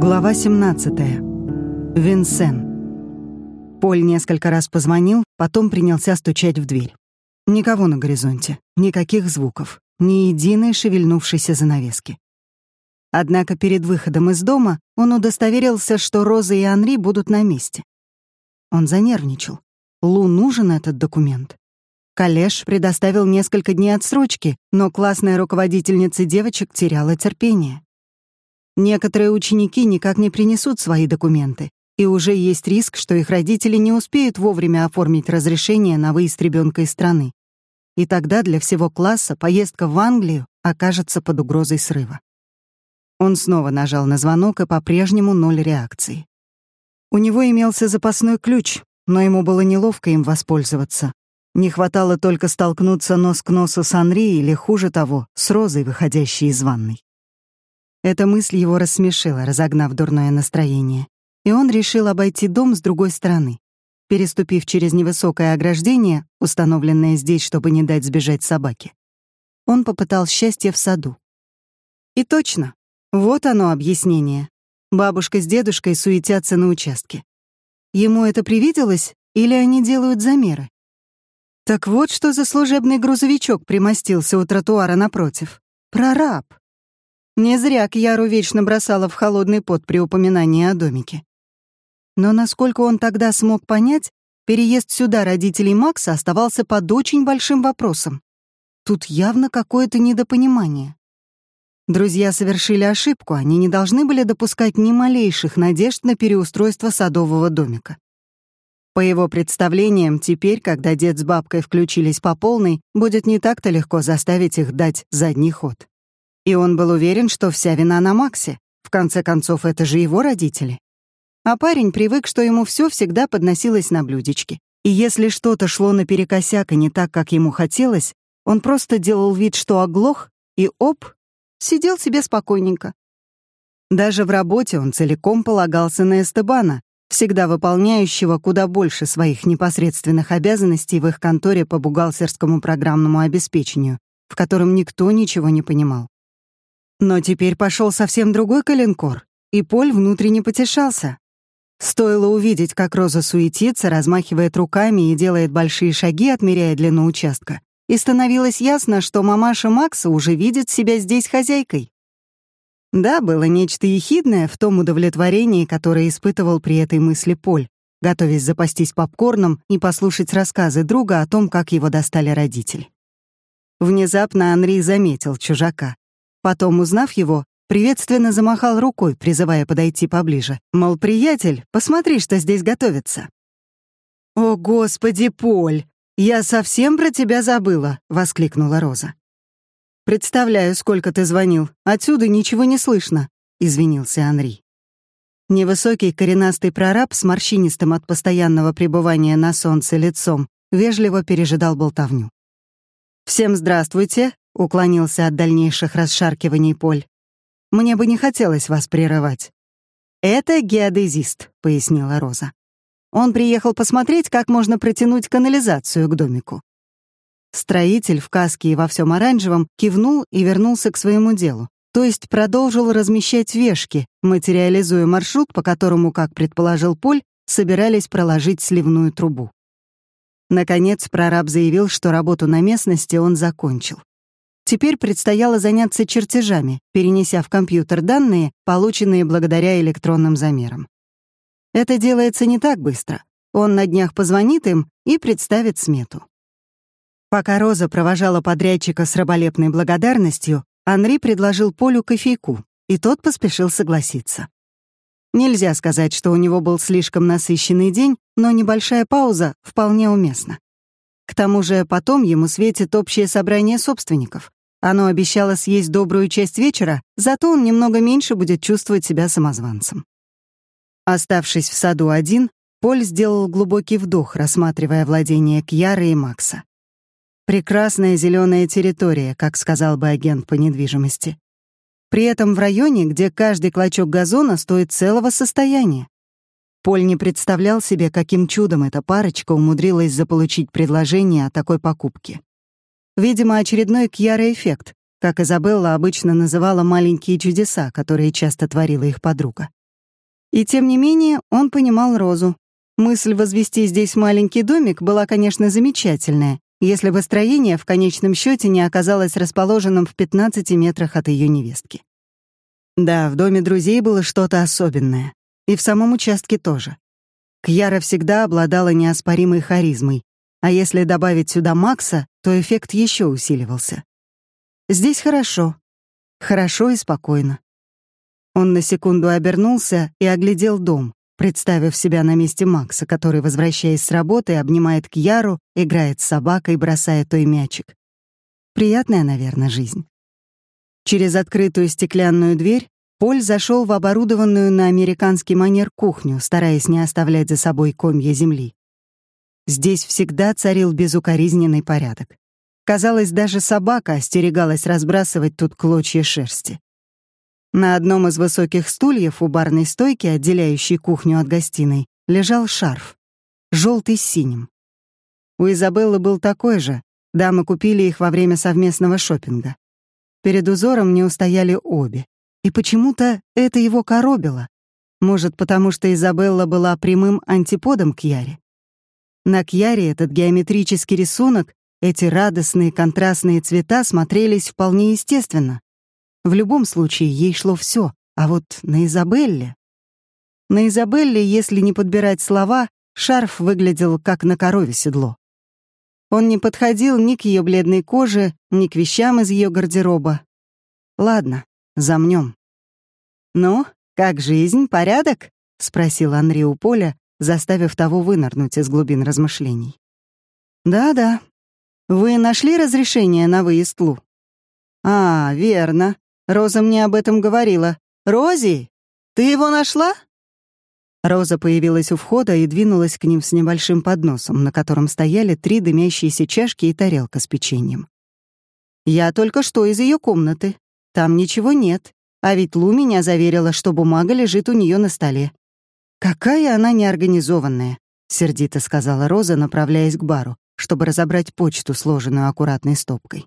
Глава 17. Винсен. Поль несколько раз позвонил, потом принялся стучать в дверь. Никого на горизонте, никаких звуков, ни единой шевельнувшейся занавески. Однако перед выходом из дома он удостоверился, что Роза и Анри будут на месте. Он занервничал. Лу нужен этот документ. Коллеж предоставил несколько дней отсрочки, но классная руководительница девочек теряла терпение. Некоторые ученики никак не принесут свои документы, и уже есть риск, что их родители не успеют вовремя оформить разрешение на выезд ребенка из страны. И тогда для всего класса поездка в Англию окажется под угрозой срыва. Он снова нажал на звонок, и по-прежнему ноль реакции. У него имелся запасной ключ, но ему было неловко им воспользоваться, не хватало только столкнуться нос к носу с Анри или, хуже того, с Розой, выходящей из ванной. Эта мысль его рассмешила, разогнав дурное настроение, и он решил обойти дом с другой стороны. Переступив через невысокое ограждение, установленное здесь, чтобы не дать сбежать собаке, он попытал счастье в саду. И точно, вот оно объяснение. Бабушка с дедушкой суетятся на участке. Ему это привиделось или они делают замеры? Так вот, что за служебный грузовичок примостился у тротуара напротив. Прораб. Не зря Кьяру вечно бросала в холодный пот при упоминании о домике. Но насколько он тогда смог понять, переезд сюда родителей Макса оставался под очень большим вопросом. Тут явно какое-то недопонимание. Друзья совершили ошибку, они не должны были допускать ни малейших надежд на переустройство садового домика. По его представлениям, теперь, когда дед с бабкой включились по полной, будет не так-то легко заставить их дать задний ход. И он был уверен, что вся вина на Максе. В конце концов, это же его родители. А парень привык, что ему все всегда подносилось на блюдечке. И если что-то шло наперекосяк и не так, как ему хотелось, он просто делал вид, что оглох, и оп, сидел себе спокойненько. Даже в работе он целиком полагался на Эстебана, всегда выполняющего куда больше своих непосредственных обязанностей в их конторе по бухгалтерскому программному обеспечению, в котором никто ничего не понимал. Но теперь пошел совсем другой коленкор, и Поль внутренне потешался. Стоило увидеть, как Роза суетится, размахивает руками и делает большие шаги, отмеряя длину участка, и становилось ясно, что мамаша Макса уже видит себя здесь хозяйкой. Да, было нечто ехидное в том удовлетворении, которое испытывал при этой мысли Поль, готовясь запастись попкорном и послушать рассказы друга о том, как его достали родители. Внезапно Анри заметил чужака. Потом, узнав его, приветственно замахал рукой, призывая подойти поближе. Мол, приятель, посмотри, что здесь готовится. «О, Господи, Поль! Я совсем про тебя забыла!» — воскликнула Роза. «Представляю, сколько ты звонил. Отсюда ничего не слышно», — извинился Анри. Невысокий коренастый прораб с морщинистым от постоянного пребывания на солнце лицом вежливо пережидал болтовню. «Всем здравствуйте», — уклонился от дальнейших расшаркиваний Поль. «Мне бы не хотелось вас прерывать». «Это геодезист», — пояснила Роза. «Он приехал посмотреть, как можно протянуть канализацию к домику. Строитель в каске и во всем оранжевом кивнул и вернулся к своему делу. То есть продолжил размещать вешки, материализуя маршрут, по которому, как предположил Поль, собирались проложить сливную трубу. Наконец, прораб заявил, что работу на местности он закончил. Теперь предстояло заняться чертежами, перенеся в компьютер данные, полученные благодаря электронным замерам. Это делается не так быстро. Он на днях позвонит им и представит смету. Пока Роза провожала подрядчика с раболепной благодарностью, Анри предложил Полю кофейку, и тот поспешил согласиться. Нельзя сказать, что у него был слишком насыщенный день, но небольшая пауза вполне уместна. К тому же потом ему светит общее собрание собственников. Оно обещало съесть добрую часть вечера, зато он немного меньше будет чувствовать себя самозванцем. Оставшись в саду один, Поль сделал глубокий вдох, рассматривая владение Кьяры и Макса. Прекрасная зеленая территория, как сказал бы агент по недвижимости. При этом в районе, где каждый клочок газона стоит целого состояния. Поль не представлял себе, каким чудом эта парочка умудрилась заполучить предложение о такой покупке. Видимо, очередной Кьяра-эффект, как Изабелла обычно называла маленькие чудеса, которые часто творила их подруга. И тем не менее он понимал Розу. Мысль возвести здесь маленький домик была, конечно, замечательная, если бы строение в конечном счете не оказалось расположенным в 15 метрах от ее невестки. Да, в доме друзей было что-то особенное. И в самом участке тоже. Кьяра всегда обладала неоспоримой харизмой, а если добавить сюда Макса, то эффект еще усиливался. Здесь хорошо. Хорошо и спокойно. Он на секунду обернулся и оглядел дом, представив себя на месте Макса, который, возвращаясь с работы, обнимает Кьяру, играет с собакой, бросая той мячик. Приятная, наверное, жизнь. Через открытую стеклянную дверь Поль зашел в оборудованную на американский манер кухню, стараясь не оставлять за собой комья земли. Здесь всегда царил безукоризненный порядок. Казалось, даже собака остерегалась разбрасывать тут клочья шерсти. На одном из высоких стульев у барной стойки, отделяющей кухню от гостиной, лежал шарф, желтый с синим. У Изабеллы был такой же, дамы купили их во время совместного шопинга. Перед узором не устояли обе, и почему-то это его коробило. Может, потому что Изабелла была прямым антиподом к Яре. На Кьяре этот геометрический рисунок, эти радостные контрастные цвета смотрелись вполне естественно. В любом случае, ей шло все, а вот на Изабелле... На Изабелле, если не подбирать слова, шарф выглядел как на корове седло. Он не подходил ни к ее бледной коже, ни к вещам из ее гардероба. Ладно, замнем. «Ну, как жизнь, порядок?» — спросил Анри у Поля, заставив того вынырнуть из глубин размышлений. «Да-да. Вы нашли разрешение на выезд Лу?» «А, верно. Роза мне об этом говорила. Рози, ты его нашла?» Роза появилась у входа и двинулась к ним с небольшим подносом, на котором стояли три дымящиеся чашки и тарелка с печеньем. «Я только что из ее комнаты. Там ничего нет. А ведь Лу меня заверила, что бумага лежит у нее на столе. «Какая она неорганизованная», — сердито сказала Роза, направляясь к бару, чтобы разобрать почту, сложенную аккуратной стопкой.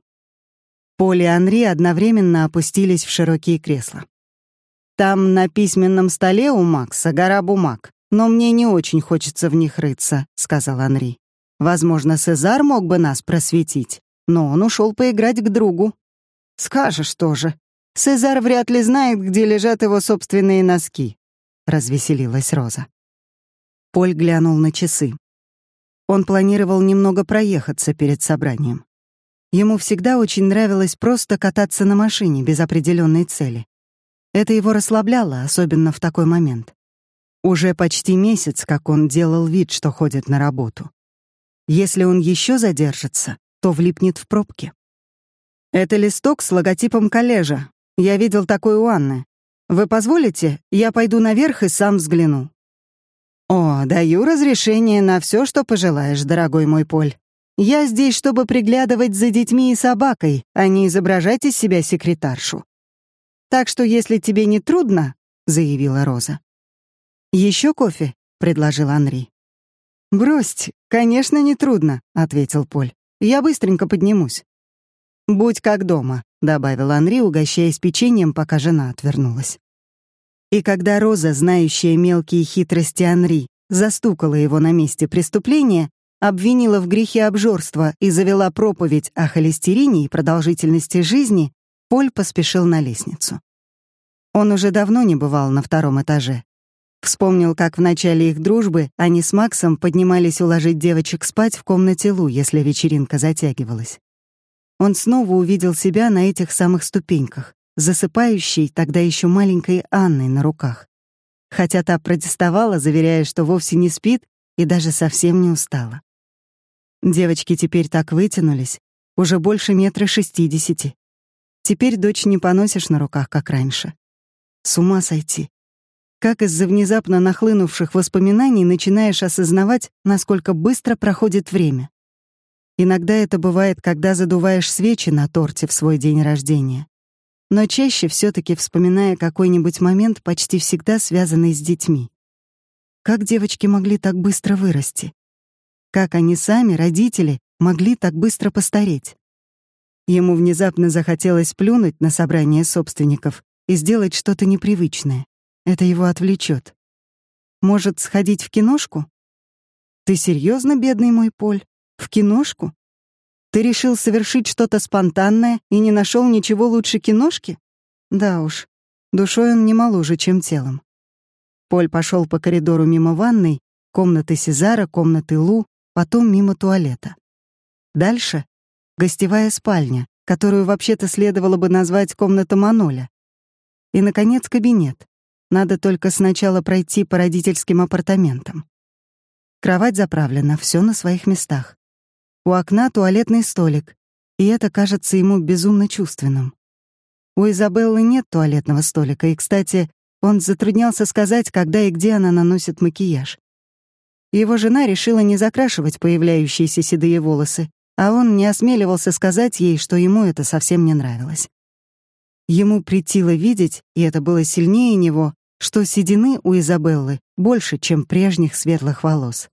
Поле и Анри одновременно опустились в широкие кресла. «Там на письменном столе у Макса гора бумаг, но мне не очень хочется в них рыться», — сказал Анри. «Возможно, Сезар мог бы нас просветить, но он ушел поиграть к другу». «Скажешь тоже. Сезар вряд ли знает, где лежат его собственные носки развеселилась Роза. Поль глянул на часы. Он планировал немного проехаться перед собранием. Ему всегда очень нравилось просто кататься на машине без определенной цели. Это его расслабляло, особенно в такой момент. Уже почти месяц, как он делал вид, что ходит на работу. Если он еще задержится, то влипнет в пробки. Это листок с логотипом коллежа. Я видел такой у Анны. Вы позволите? Я пойду наверх и сам взгляну». «О, даю разрешение на все, что пожелаешь, дорогой мой Поль. Я здесь, чтобы приглядывать за детьми и собакой, а не изображать из себя секретаршу. Так что, если тебе не трудно, — заявила Роза. Еще кофе?» — предложил Анри. «Брось, конечно, не трудно», — ответил Поль. «Я быстренько поднимусь». «Будь как дома», — добавил Анри, угощаясь печеньем, пока жена отвернулась. И когда Роза, знающая мелкие хитрости Анри, застукала его на месте преступления, обвинила в грехе обжорства и завела проповедь о холестерине и продолжительности жизни, Поль поспешил на лестницу. Он уже давно не бывал на втором этаже. Вспомнил, как в начале их дружбы они с Максом поднимались уложить девочек спать в комнате Лу, если вечеринка затягивалась. Он снова увидел себя на этих самых ступеньках, засыпающей тогда еще маленькой Анной на руках. Хотя та протестовала, заверяя, что вовсе не спит и даже совсем не устала. Девочки теперь так вытянулись, уже больше метра шестидесяти. Теперь дочь не поносишь на руках, как раньше. С ума сойти. Как из-за внезапно нахлынувших воспоминаний начинаешь осознавать, насколько быстро проходит время. Иногда это бывает, когда задуваешь свечи на торте в свой день рождения но чаще все таки вспоминая какой-нибудь момент, почти всегда связанный с детьми. Как девочки могли так быстро вырасти? Как они сами, родители, могли так быстро постареть? Ему внезапно захотелось плюнуть на собрание собственников и сделать что-то непривычное. Это его отвлечет, Может, сходить в киношку? Ты серьезно, бедный мой Поль? В киношку? Ты решил совершить что-то спонтанное и не нашел ничего лучше киношки? Да уж, душой он не моложе, чем телом. Поль пошел по коридору мимо ванной, комнаты Сезара, комнаты Лу, потом мимо туалета. Дальше — гостевая спальня, которую вообще-то следовало бы назвать комната Маноля. И, наконец, кабинет. Надо только сначала пройти по родительским апартаментам. Кровать заправлена, все на своих местах. У окна туалетный столик, и это кажется ему безумно чувственным. У Изабеллы нет туалетного столика, и, кстати, он затруднялся сказать, когда и где она наносит макияж. Его жена решила не закрашивать появляющиеся седые волосы, а он не осмеливался сказать ей, что ему это совсем не нравилось. Ему притило видеть, и это было сильнее него, что седины у Изабеллы больше, чем прежних светлых волос.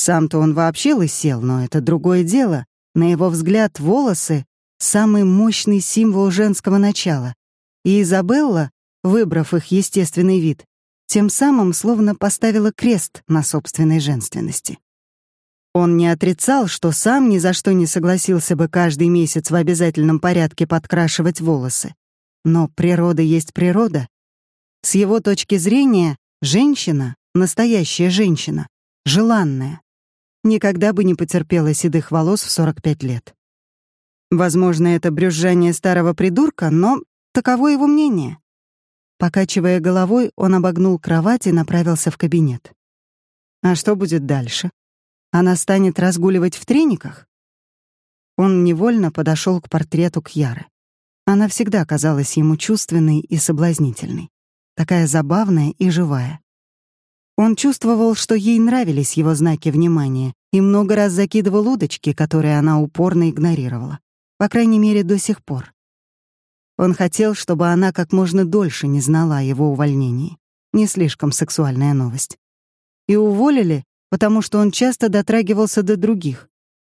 Сам-то он вообще лысел, но это другое дело. На его взгляд, волосы — самый мощный символ женского начала. И Изабелла, выбрав их естественный вид, тем самым словно поставила крест на собственной женственности. Он не отрицал, что сам ни за что не согласился бы каждый месяц в обязательном порядке подкрашивать волосы. Но природа есть природа. С его точки зрения, женщина, настоящая женщина, желанная, никогда бы не потерпела седых волос в 45 лет. Возможно, это брюзжание старого придурка, но таково его мнение. Покачивая головой, он обогнул кровать и направился в кабинет. А что будет дальше? Она станет разгуливать в трениках? Он невольно подошел к портрету Кьяры. Она всегда казалась ему чувственной и соблазнительной, такая забавная и живая. Он чувствовал, что ей нравились его знаки внимания, и много раз закидывал удочки, которые она упорно игнорировала. По крайней мере, до сих пор. Он хотел, чтобы она как можно дольше не знала о его увольнении. Не слишком сексуальная новость. И уволили, потому что он часто дотрагивался до других,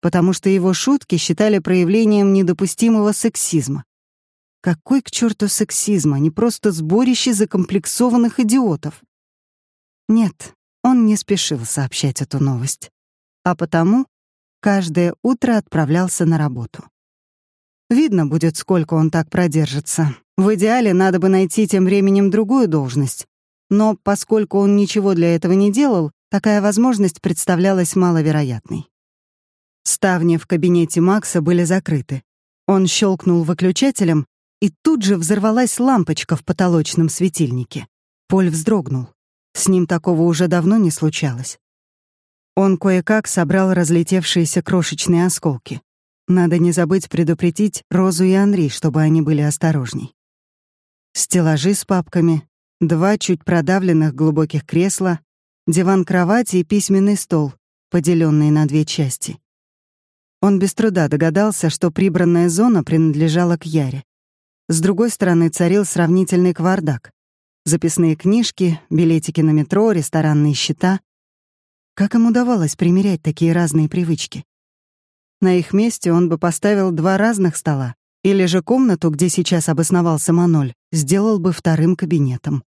потому что его шутки считали проявлением недопустимого сексизма. Какой к черту сексизма, не просто сборище закомплексованных идиотов. Нет, он не спешил сообщать эту новость. А потому каждое утро отправлялся на работу. Видно будет, сколько он так продержится. В идеале надо бы найти тем временем другую должность. Но поскольку он ничего для этого не делал, такая возможность представлялась маловероятной. Ставни в кабинете Макса были закрыты. Он щелкнул выключателем, и тут же взорвалась лампочка в потолочном светильнике. Поль вздрогнул. С ним такого уже давно не случалось. Он кое-как собрал разлетевшиеся крошечные осколки. Надо не забыть предупредить Розу и Анри, чтобы они были осторожней. Стеллажи с папками, два чуть продавленных глубоких кресла, диван-кровать и письменный стол, поделенные на две части. Он без труда догадался, что прибранная зона принадлежала к Яре. С другой стороны царил сравнительный квардак. Записные книжки, билетики на метро, ресторанные счета. Как им удавалось примерять такие разные привычки? На их месте он бы поставил два разных стола, или же комнату, где сейчас обосновался Маноль, сделал бы вторым кабинетом.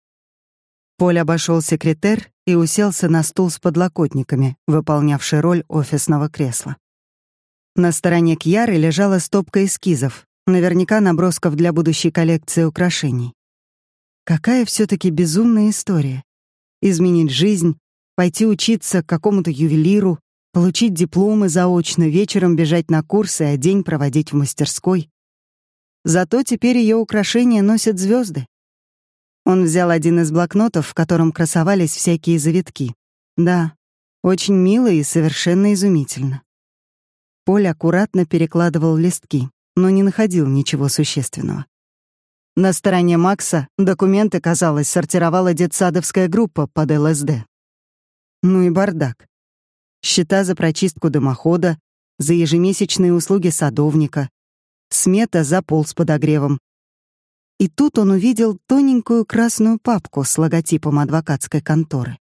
Поль обошел секретер и уселся на стул с подлокотниками, выполнявший роль офисного кресла. На стороне Кьяры лежала стопка эскизов, наверняка набросков для будущей коллекции украшений. Какая все таки безумная история. Изменить жизнь, пойти учиться к какому-то ювелиру, получить дипломы заочно, вечером бежать на курсы, а день проводить в мастерской. Зато теперь ее украшения носят звезды. Он взял один из блокнотов, в котором красовались всякие завитки. Да, очень мило и совершенно изумительно. Поль аккуратно перекладывал листки, но не находил ничего существенного. На стороне Макса документы, казалось, сортировала детсадовская группа под ЛСД. Ну и бардак. Счета за прочистку дымохода, за ежемесячные услуги садовника, смета за пол с подогревом. И тут он увидел тоненькую красную папку с логотипом адвокатской конторы.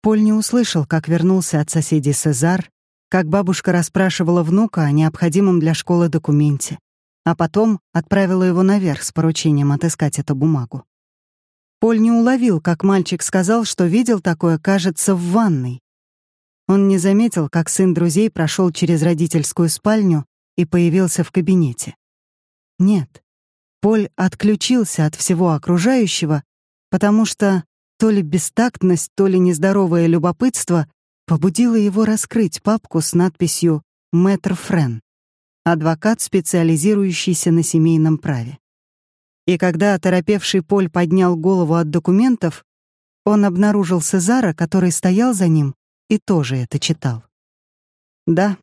Поль не услышал, как вернулся от соседей Сезар, как бабушка расспрашивала внука о необходимом для школы документе, а потом отправила его наверх с поручением отыскать эту бумагу. Поль не уловил, как мальчик сказал, что видел такое, кажется, в ванной. Он не заметил, как сын друзей прошел через родительскую спальню и появился в кабинете. Нет, Поль отключился от всего окружающего, потому что то ли бестактность, то ли нездоровое любопытство побудило его раскрыть папку с надписью «Мэтр Френ», адвокат, специализирующийся на семейном праве. И когда оторопевший Поль поднял голову от документов, он обнаружил Сезара, который стоял за ним и тоже это читал. Да,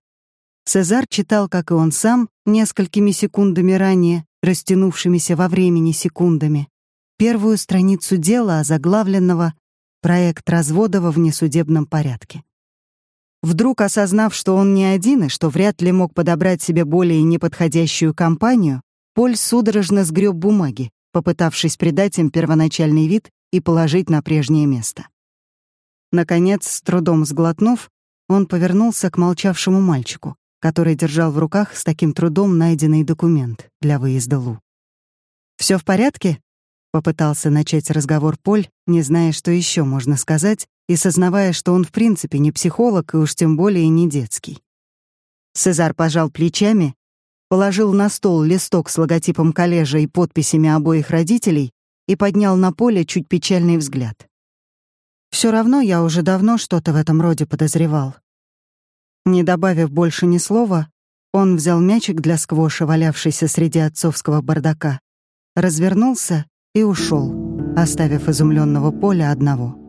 Сезар читал, как и он сам, несколькими секундами ранее, растянувшимися во времени секундами, первую страницу дела, озаглавленного «Проект развода во внесудебном порядке». Вдруг осознав, что он не один и что вряд ли мог подобрать себе более неподходящую компанию, Поль судорожно сгреб бумаги, попытавшись придать им первоначальный вид и положить на прежнее место. Наконец, с трудом сглотнув, он повернулся к молчавшему мальчику, который держал в руках с таким трудом найденный документ для выезда Лу. Все в порядке?» — попытался начать разговор Поль, не зная, что еще можно сказать, и сознавая, что он в принципе не психолог и уж тем более не детский. Сезар пожал плечами положил на стол листок с логотипом коллежа и подписями обоих родителей и поднял на поле чуть печальный взгляд. Все равно я уже давно что-то в этом роде подозревал. Не добавив больше ни слова, он взял мячик для сквоша, валявшийся среди отцовского бардака, развернулся и ушел, оставив изумленного поля одного.